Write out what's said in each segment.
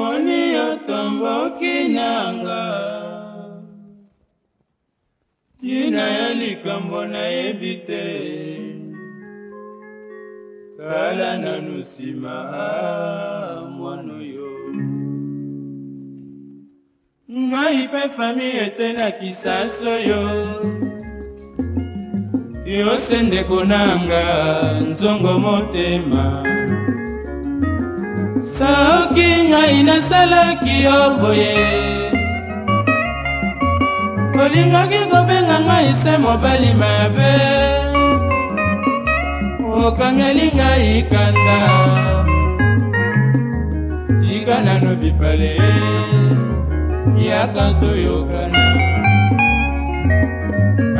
omoni otomboki nanga ntina ya likambo nayebi te tala nanu nsima ah, mwana oyo ngai mpe fami etenakisa soyo yose ndeko nanga nzongo motema soki ngai nasalaki yo boye olingaki kobenga ngai se mobali mabe okangeli ngai kanda tika nano bipale yaka toyokana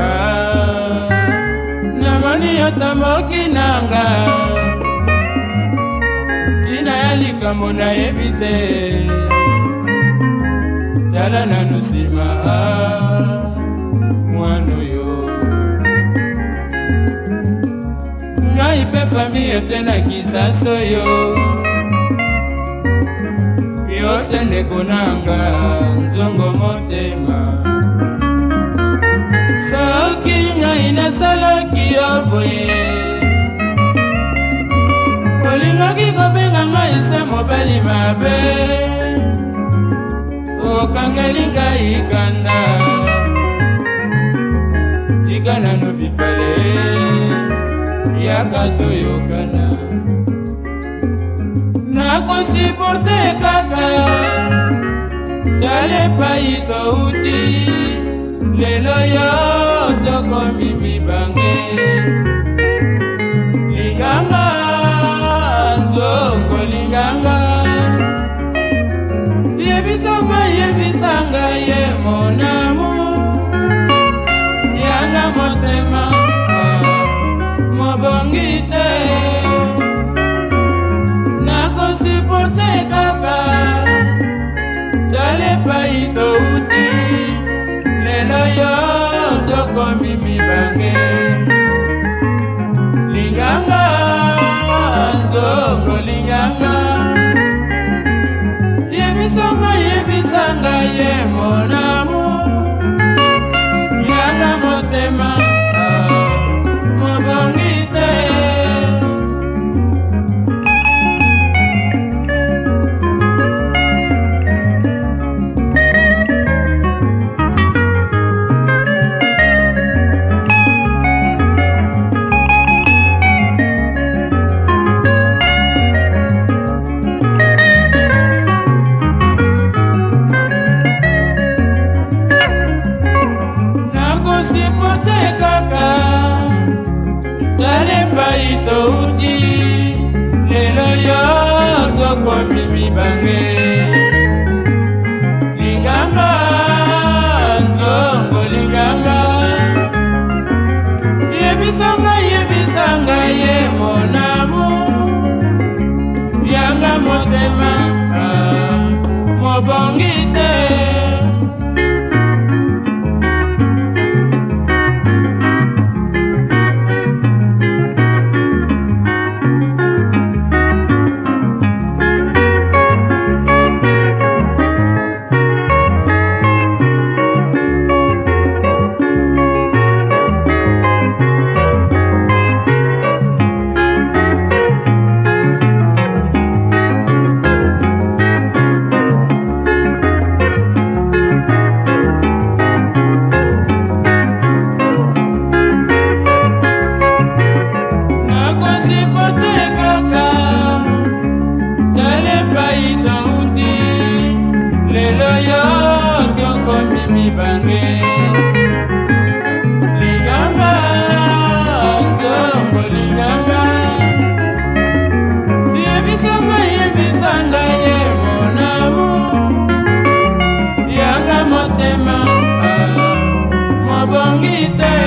ah, namoni yo tomoki nanga ntina ya likambo nayebi te tala nanu nsima mwana oyo ngai mpe fami ete na kisasa oyo yose ndeko nanga nzongo motema soki ngai nasalaki yo boye olingaki kobe na ngai ese mobali mabe okangeli ngai kanda tika nano bibale yaka toyokana nakosuporte kaka tala epai touti lelo yo tokomi mibange oyebisanga ye monamu yanga motema ah, mobongi te nakosuporte kaka talepai touti lelo yo tokomi mibange te kaka talepai touti lelo yo tokomi mibange ligamba nzongo ligamba yebisanga yebisanga ye monamu yanga motema ah, mobongi te mibange liganga nzongo liganga yebisanga yebisanga ye monamu yanga motema mobongi te